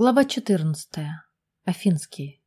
Глава 14. Афинский.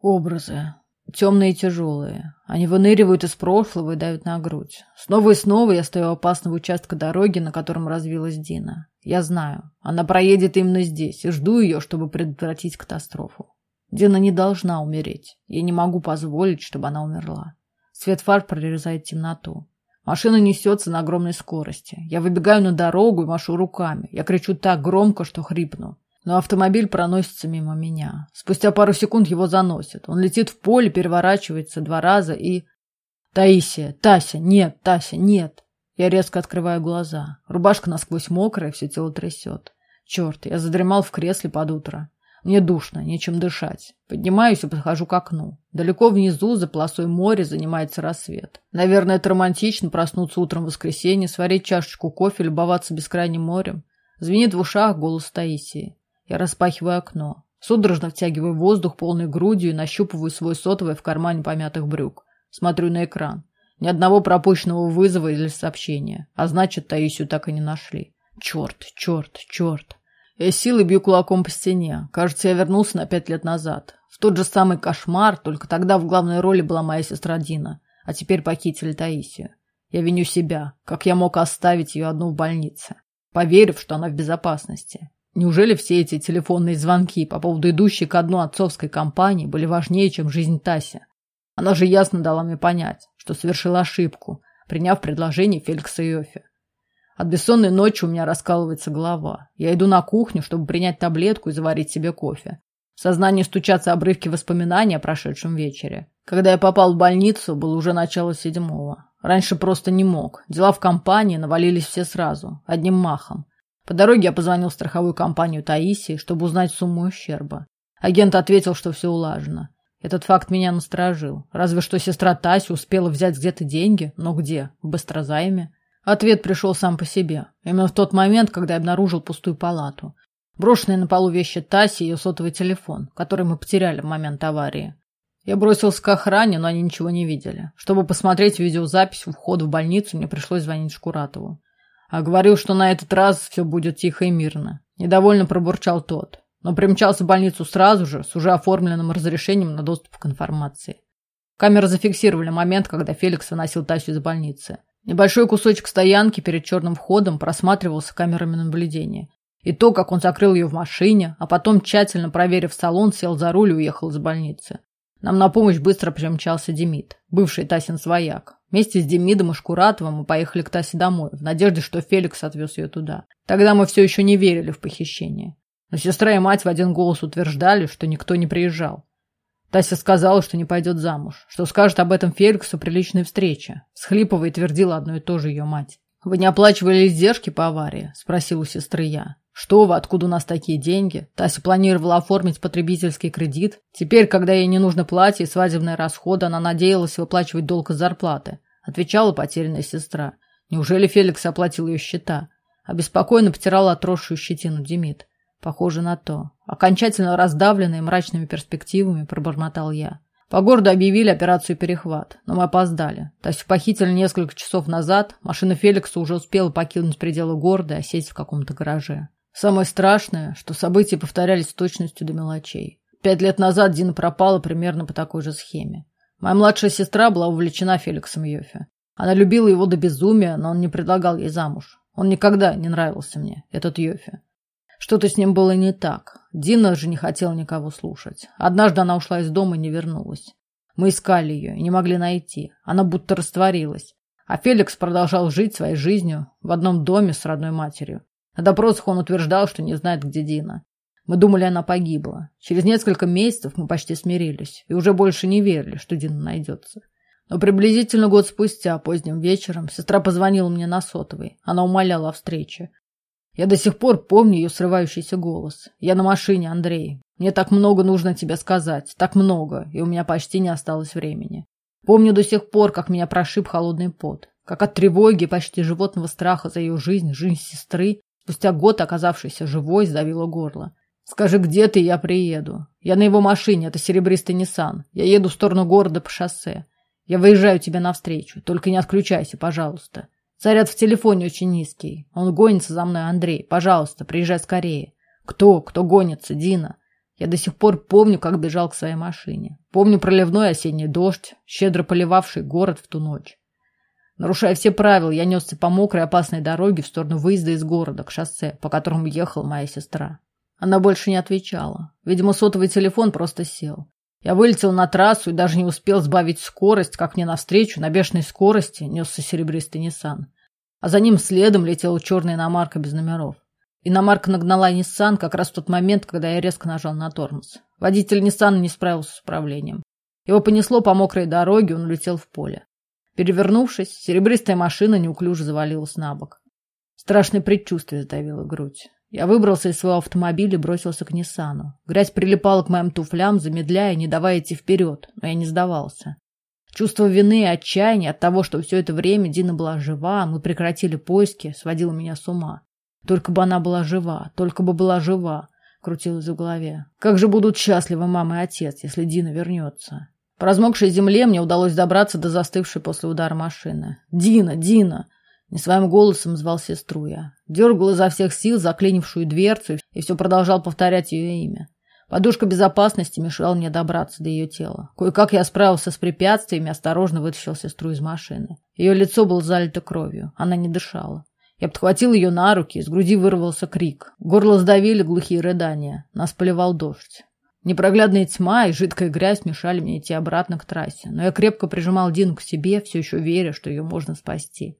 Образы. Темные и тяжелые. Они выныривают из прошлого и давят на грудь. Снова и снова я стою у опасного участка дороги, на котором развилась Дина. Я знаю, она проедет именно здесь, и жду ее, чтобы предотвратить катастрофу. Дина не должна умереть. Я не могу позволить, чтобы она умерла. Свет фар прорезает темноту. Машина несется на огромной скорости. Я выбегаю на дорогу и машу руками. Я кричу так громко, что хрипну. Но автомобиль проносится мимо меня. Спустя пару секунд его заносит. Он летит в поле, переворачивается два раза и... Таисия, Тася, нет, Тася, нет. Я резко открываю глаза. Рубашка насквозь мокрая, все тело трясет. Черт, я задремал в кресле под утро. Мне душно, нечем дышать. Поднимаюсь и подхожу к окну. Далеко внизу, за полосой моря, занимается рассвет. Наверное, это романтично проснуться утром в воскресенье, сварить чашечку кофе, любоваться бескрайним морем. Звенит в ушах голос Таисии. Я распахиваю окно. Судорожно втягиваю воздух полной грудью и нащупываю свой сотовый в кармане помятых брюк. Смотрю на экран. Ни одного пропущенного вызова или сообщения. А значит, Таисию так и не нашли. Черт, черт, черт. Я силой бью кулаком по стене. Кажется, я вернулся на пять лет назад. В тот же самый кошмар, только тогда в главной роли была моя сестра Дина, а теперь похитили Таисию. Я виню себя, как я мог оставить ее одну в больнице, поверив, что она в безопасности. Неужели все эти телефонные звонки по поводу идущей ко дну отцовской компании были важнее, чем жизнь Таси? Она же ясно дала мне понять, что совершила ошибку, приняв предложение Феликса Йофи. От бессонной ночи у меня раскалывается голова. Я иду на кухню, чтобы принять таблетку и заварить себе кофе. В сознании стучатся обрывки воспоминаний о прошедшем вечере. Когда я попал в больницу, было уже начало седьмого. Раньше просто не мог. Дела в компании навалились все сразу, одним махом. По дороге я позвонил в страховую компанию Таисии, чтобы узнать сумму ущерба. Агент ответил, что все улажено. Этот факт меня насторожил. Разве что сестра Таси успела взять где-то деньги, но где? В быстрозайме? Ответ пришел сам по себе. Именно в тот момент, когда я обнаружил пустую палату. Брошенные на полу вещи Таси и ее сотовый телефон, который мы потеряли в момент аварии. Я бросился к охране, но они ничего не видели. Чтобы посмотреть видеозапись у входа в больницу, мне пришлось звонить Шкуратову. А говорил, что на этот раз все будет тихо и мирно. Недовольно пробурчал тот. Но примчался в больницу сразу же, с уже оформленным разрешением на доступ к информации. Камеры зафиксировали момент, когда Феликс выносил Тасю из больницы. Небольшой кусочек стоянки перед черным входом просматривался камерами наблюдения. И то, как он закрыл ее в машине, а потом, тщательно проверив салон, сел за руль и уехал из больницы. Нам на помощь быстро примчался Демид, бывший Тасин свояк. Вместе с Демидом и Шкуратовым мы поехали к Тасе домой, в надежде, что Феликс отвез ее туда. Тогда мы все еще не верили в похищение. Но сестра и мать в один голос утверждали, что никто не приезжал. Тася сказала, что не пойдет замуж, что скажет об этом Феликсу при личной встрече. Схлипывая твердила одно и то же ее мать. «Вы не оплачивали издержки по аварии?» – спросил у сестры я. «Что вы, откуда у нас такие деньги?» Тася планировала оформить потребительский кредит. Теперь, когда ей не нужно платье и свадебные расходы, она надеялась выплачивать долг из зарплаты. Отвечала потерянная сестра. Неужели Феликс оплатил ее счета? Обеспокоенно потирала отросшую щетину Демид. Похоже на то. Окончательно раздавленный мрачными перспективами, пробормотал я. По городу объявили операцию «Перехват», но мы опоздали. Тасю похитили несколько часов назад, машина Феликса уже успела покинуть пределы города и осесть в каком-то гараже. Самое страшное, что события повторялись с точностью до мелочей. Пять лет назад Дина пропала примерно по такой же схеме. Моя младшая сестра была увлечена Феликсом Йофе. Она любила его до безумия, но он не предлагал ей замуж. Он никогда не нравился мне, этот Йофе. Что-то с ним было не так. Дина же не хотела никого слушать. Однажды она ушла из дома и не вернулась. Мы искали ее и не могли найти. Она будто растворилась. А Феликс продолжал жить своей жизнью в одном доме с родной матерью. На допросах он утверждал, что не знает, где Дина. Мы думали, она погибла. Через несколько месяцев мы почти смирились и уже больше не верили, что Дина найдется. Но приблизительно год спустя, поздним вечером, сестра позвонила мне на сотовый. Она умоляла о встрече. Я до сих пор помню ее срывающийся голос. Я на машине, Андрей. Мне так много нужно тебе сказать. Так много. И у меня почти не осталось времени. Помню до сих пор, как меня прошиб холодный пот. Как от тревоги, почти животного страха за ее жизнь, жизнь сестры, спустя год оказавшейся живой, сдавило горло. Скажи, где ты, я приеду. Я на его машине, это серебристый Ниссан. Я еду в сторону города по шоссе. Я выезжаю тебе навстречу. Только не отключайся, пожалуйста. Заряд в телефоне очень низкий. Он гонится за мной, Андрей. Пожалуйста, приезжай скорее. Кто? Кто гонится? Дина. Я до сих пор помню, как бежал к своей машине. Помню проливной осенний дождь, щедро поливавший город в ту ночь. Нарушая все правила, я несся по мокрой опасной дороге в сторону выезда из города к шоссе, по которому ехала моя сестра. Она больше не отвечала. Видимо, сотовый телефон просто сел. Я вылетел на трассу и даже не успел сбавить скорость, как мне навстречу на бешеной скорости несся серебристый Ниссан. А за ним следом летела черная иномарка без номеров. Иномарка нагнала Ниссан как раз в тот момент, когда я резко нажал на тормоз. Водитель Ниссана не справился с управлением. Его понесло по мокрой дороге, он улетел в поле. Перевернувшись, серебристая машина неуклюже завалилась на бок. Страшное предчувствие сдавило грудь. Я выбрался из своего автомобиля и бросился к Ниссану. Грязь прилипала к моим туфлям, замедляя, не давая идти вперед, но я не сдавался. Чувство вины и отчаяния от того, что все это время Дина была жива, мы прекратили поиски, сводило меня с ума. Только бы она была жива, только бы была жива, крутилось в голове. Как же будут счастливы мама и отец, если Дина вернется? По размокшей земле мне удалось добраться до застывшей после удара машины. «Дина! Дина!» Не своим голосом звал сестру я. Дергал изо всех сил заклинившую дверцу и все продолжал повторять ее имя. Подушка безопасности мешала мне добраться до ее тела. Кое-как я справился с препятствиями и осторожно вытащил сестру из машины. Ее лицо было залито кровью. Она не дышала. Я подхватил ее на руки, из груди вырвался крик. Горло сдавили глухие рыдания. Нас поливал дождь. Непроглядная тьма и жидкая грязь мешали мне идти обратно к трассе, но я крепко прижимал Дину к себе, все еще веря, что ее можно спасти.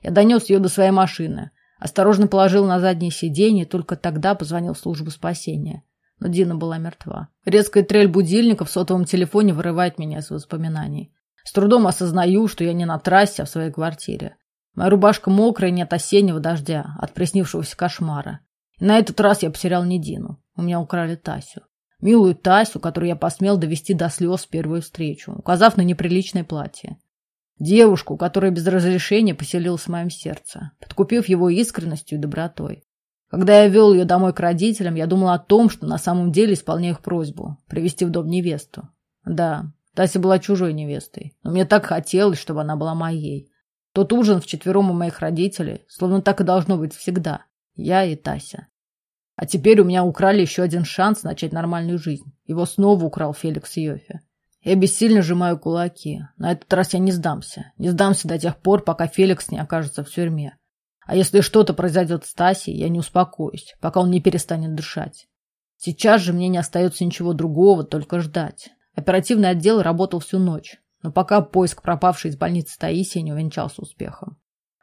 Я донес ее до своей машины, осторожно положил на заднее сиденье, только тогда позвонил в службу спасения. Но Дина была мертва. Резкая трель будильника в сотовом телефоне вырывает меня из воспоминаний. С трудом осознаю, что я не на трассе, а в своей квартире. Моя рубашка мокрая не от осеннего дождя, от приснившегося кошмара. И на этот раз я потерял не Дину. У меня украли Тасю. Милую Тасю, которую я посмел довести до слез в первую встречу, указав на неприличное платье. Девушку, которая без разрешения поселилась в моем сердце, подкупив его искренностью и добротой. Когда я вел ее домой к родителям, я думал о том, что на самом деле исполняю их просьбу – привести в дом невесту. Да, Тася была чужой невестой, но мне так хотелось, чтобы она была моей. Тот ужин вчетвером у моих родителей, словно так и должно быть всегда. Я и Тася. А теперь у меня украли еще один шанс начать нормальную жизнь. Его снова украл Феликс Йофе. Я бессильно сжимаю кулаки. На этот раз я не сдамся. Не сдамся до тех пор, пока Феликс не окажется в тюрьме. А если что-то произойдет с Тасей, я не успокоюсь, пока он не перестанет дышать. Сейчас же мне не остается ничего другого, только ждать. Оперативный отдел работал всю ночь. Но пока поиск пропавшей из больницы Таисии не увенчался успехом.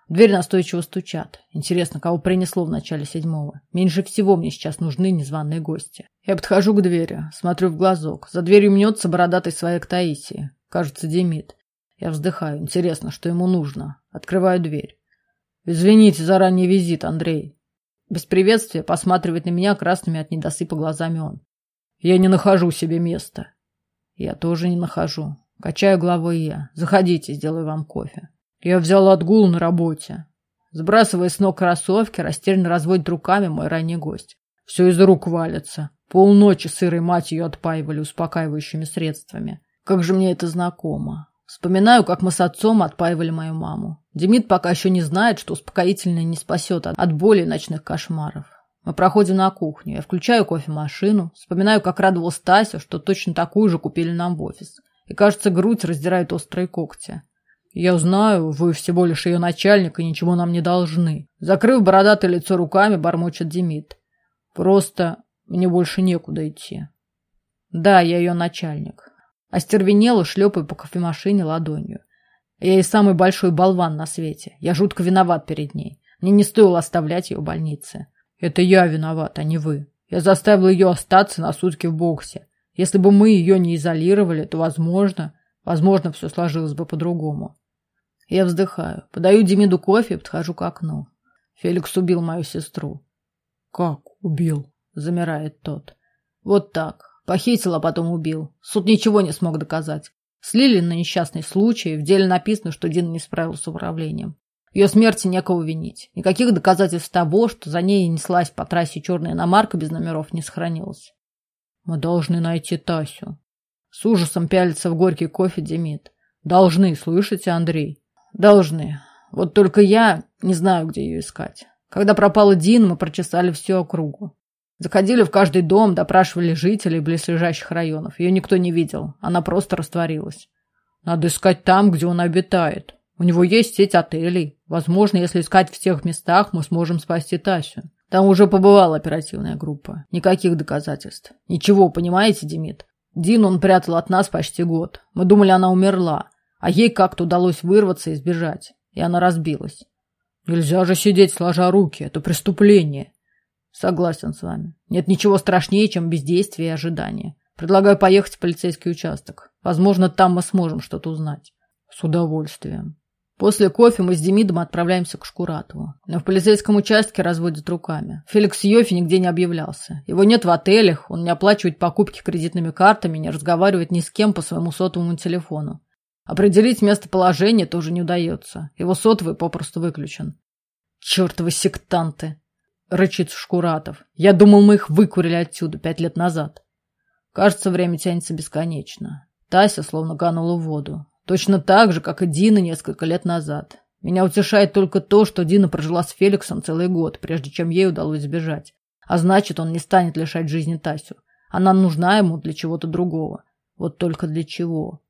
Дверь настойчиво стучат. Интересно, кого принесло в начале седьмого? Меньше всего мне сейчас нужны незваные гости. Я подхожу к двери, смотрю в глазок. За дверью мнется бородатый свояк Таисии. Кажется, Демид. Я вздыхаю. Интересно, что ему нужно. Открываю дверь. Извините за ранний визит, Андрей. Без приветствия посматривает на меня красными от недосыпа глазами он. Я не нахожу себе места. Я тоже не нахожу. Качаю головой я. Заходите, сделаю вам кофе. Я взял отгул на работе. Сбрасывая с ног кроссовки, растерянно разводит руками мой ранний гость. Все из рук валится. Полночи сырой мать ее отпаивали успокаивающими средствами. Как же мне это знакомо. Вспоминаю, как мы с отцом отпаивали мою маму. Демид пока еще не знает, что успокоительное не спасет от боли ночных кошмаров. Мы проходим на кухню. Я включаю кофемашину. Вспоминаю, как радовал Стася, что точно такую же купили нам в офис и, кажется, грудь раздирает острые когти. Я знаю, вы всего лишь ее начальник и ничего нам не должны. Закрыв бородатое лицо руками, бормочет Демид. Просто мне больше некуда идти. Да, я ее начальник. Остервенела, шлепаю по кофемашине ладонью. Я и самый большой болван на свете. Я жутко виноват перед ней. Мне не стоило оставлять ее в больнице. Это я виноват, а не вы. Я заставил ее остаться на сутки в боксе. Если бы мы ее не изолировали, то, возможно, возможно, все сложилось бы по-другому. Я вздыхаю, подаю Демиду кофе и подхожу к окну. Феликс убил мою сестру. Как убил? Замирает тот. Вот так. Похитил, а потом убил. Суд ничего не смог доказать. Слили на несчастный случай, в деле написано, что Дина не справился с управлением. Ее смерти некого винить. Никаких доказательств того, что за ней неслась по трассе черная иномарка без номеров, не сохранилось. Мы должны найти Тасю. С ужасом пялится в горький кофе Демид. Должны, слышите, Андрей? Должны. Вот только я не знаю, где ее искать. Когда пропала Дин, мы прочесали всю округу. Заходили в каждый дом, допрашивали жителей близлежащих районов. Ее никто не видел. Она просто растворилась. Надо искать там, где он обитает. У него есть сеть отелей. Возможно, если искать в тех местах, мы сможем спасти Тасю. Там уже побывала оперативная группа. Никаких доказательств. Ничего, понимаете, Демид? Дин он прятал от нас почти год. Мы думали, она умерла. А ей как-то удалось вырваться и сбежать. И она разбилась. Нельзя же сидеть сложа руки. Это преступление. Согласен с вами. Нет ничего страшнее, чем бездействие и ожидание. Предлагаю поехать в полицейский участок. Возможно, там мы сможем что-то узнать. С удовольствием. После кофе мы с Демидом отправляемся к Шкуратову. Но в полицейском участке разводят руками. Феликс Йофи нигде не объявлялся. Его нет в отелях, он не оплачивает покупки кредитными картами, не разговаривает ни с кем по своему сотовому телефону. Определить местоположение тоже не удается. Его сотовый попросту выключен. «Чертовы сектанты!» — рычит Шкуратов. «Я думал, мы их выкурили отсюда пять лет назад». Кажется, время тянется бесконечно. Тася словно канула в воду. Точно так же, как и Дина несколько лет назад. Меня утешает только то, что Дина прожила с Феликсом целый год, прежде чем ей удалось сбежать. А значит, он не станет лишать жизни Тасю. Она нужна ему для чего-то другого. Вот только для чего.